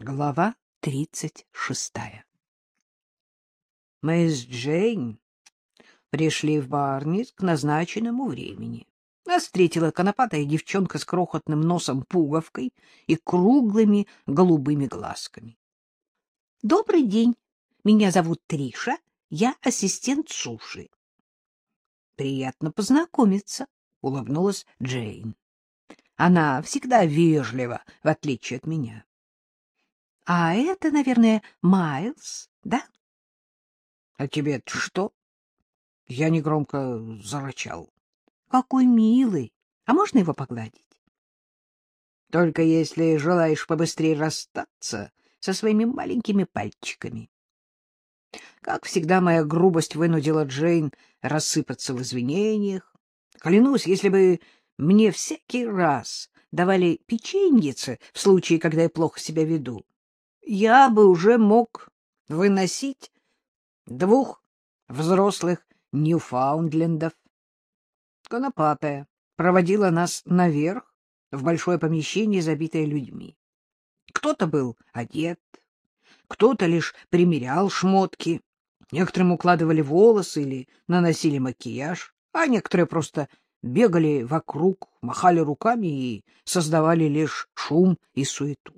Глава тридцать шестая Мы с Джейн пришли в Барнис к назначенному времени. Нас встретила конопатая девчонка с крохотным носом-пуговкой и круглыми голубыми глазками. — Добрый день. Меня зовут Триша. Я ассистент Суши. — Приятно познакомиться, — улыбнулась Джейн. Она всегда вежлива, в отличие от меня. — А это, наверное, Майлз, да? — А тебе что? Я негромко зарычал. — Какой милый! А можно его погладить? — Только если желаешь побыстрее расстаться со своими маленькими пальчиками. Как всегда, моя грубость вынудила Джейн рассыпаться в извинениях. Клянусь, если бы мне всякий раз давали печеньице в случае, когда я плохо себя веду, я бы уже мог выносить двух взрослых Ньюфаундлендов. Конопатая проводила нас наверх, в большое помещение, забитое людьми. Кто-то был одет, кто-то лишь примерял шмотки, некоторым укладывали волосы или наносили макияж, а некоторые просто бегали вокруг, махали руками и создавали лишь шум и суету.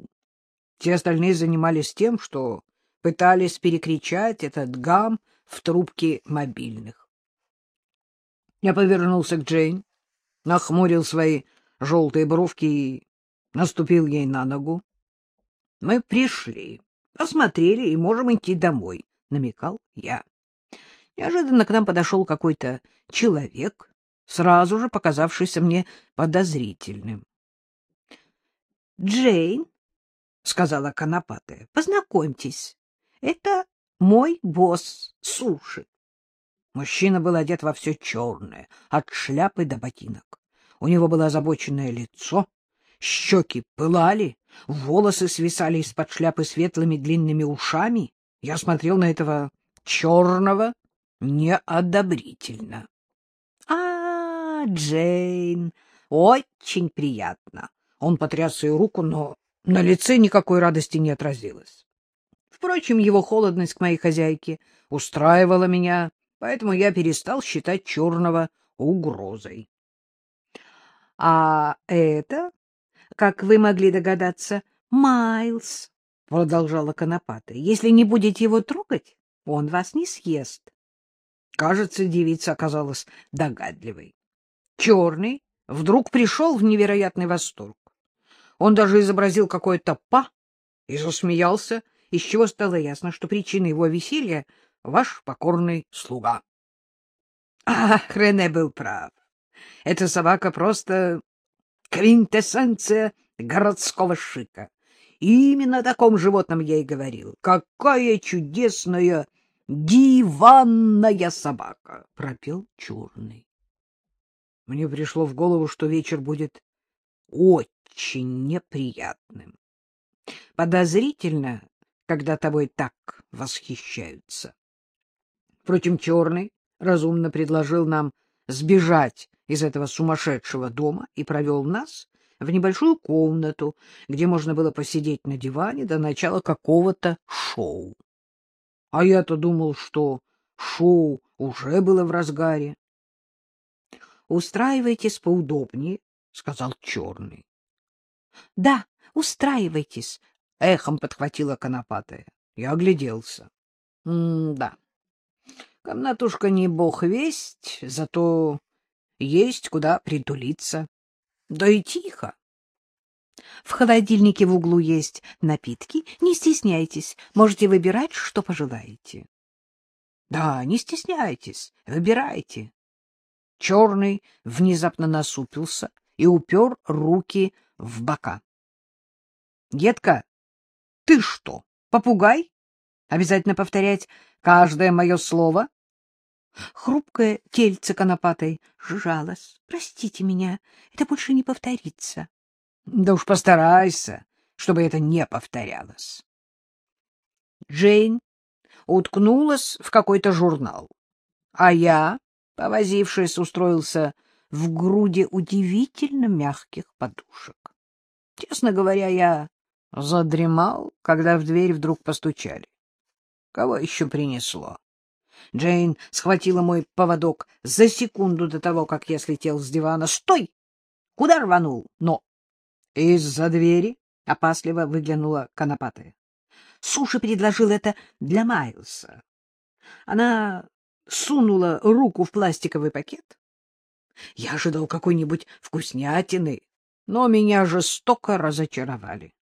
Все остальные занимались тем, что пытались перекричать этот гам в трубке мобильных. Я повернулся к Джейн, нахмурил свои желтые бровки и наступил ей на ногу. — Мы пришли, осмотрели и можем идти домой, — намекал я. Неожиданно к нам подошел какой-то человек, сразу же показавшийся мне подозрительным. — Джейн, — сказала Конопатая, — познакомьтесь, это мой босс Суши. Мужчина был одет во все черное, от шляпы до ботинок. У него было озабоченное лицо, щеки пылали, волосы свисали из-под шляпы светлыми длинными ушами. Я смотрел на этого черного неодобрительно. — А, Джейн, очень приятно. Он потряс ее руку, но на лице никакой радости не отразилось. Впрочем, его холодность к моей хозяйке устраивала меня, поэтому я перестал считать черного угрозой. — А это, как вы могли догадаться, Майлз, — продолжала Конопатая. — Если не будете его трогать, он вас не съест. Кажется, девица оказалась догадливой. Черный вдруг пришел в невероятный восторг. Он даже изобразил какое-то «па» и засмеялся, из чего стало ясно, что причина его веселья — ваш покорный слуга. Ах, Рене был прав. Эта собака просто квинтэссенция городского шика. И именно о таком животном я и говорил. Какая чудесная диванная собака! — пропел черный. Мне пришло в голову, что вечер будет очень неприятным. Подозрительно, когда тобой так восхищаются. Впрочем, черный разумно предложил нам сбежать из этого сумасшедшего дома и провел нас в небольшую комнату, где можно было посидеть на диване до начала какого-то шоу. А я-то думал, что шоу уже было в разгаре. — Устраивайтесь поудобнее, — сказал Черный. — Да, устраивайтесь, — эхом подхватила Конопатая. Я огляделся. — Да, комнатушка не бог весть, зато есть куда притулиться. Да и тихо. В холодильнике в углу есть напитки. Не стесняйтесь, можете выбирать, что пожелаете. — Да, не стесняйтесь, выбирайте. Черный внезапно насупился и упер руки в бока. — Детка, ты что, попугай? Обязательно повторять каждое мое слово? Хрупкое тельце конопатой сжалось. Простите меня, это больше не повторится. Да уж постарайся, чтобы это не повторялось. Джейн уткнулась в какой-то журнал, а я, повозившись, устроился в груди удивительно мягких подушек. Честно говоря, я Задремал, когда в дверь вдруг постучали. Кого еще принесло? Джейн схватила мой поводок за секунду до того, как я слетел с дивана. «Стой! Куда рванул?» Но из-за двери опасливо выглянула конопатая. Суши предложил это для Майлса. Она сунула руку в пластиковый пакет. Я ожидал какой-нибудь вкуснятины, но меня жестоко разочаровали.